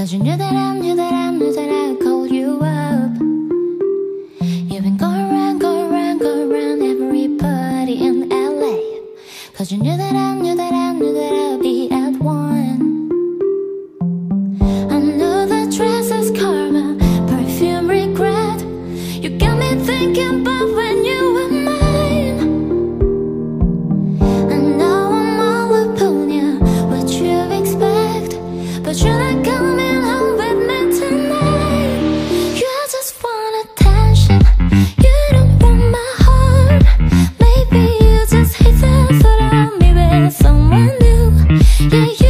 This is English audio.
Cause you knew that I knew that I knew that I'd call you up. You've been going around, going around, going around everybody in LA Cause you knew that I knew that I Yeah, you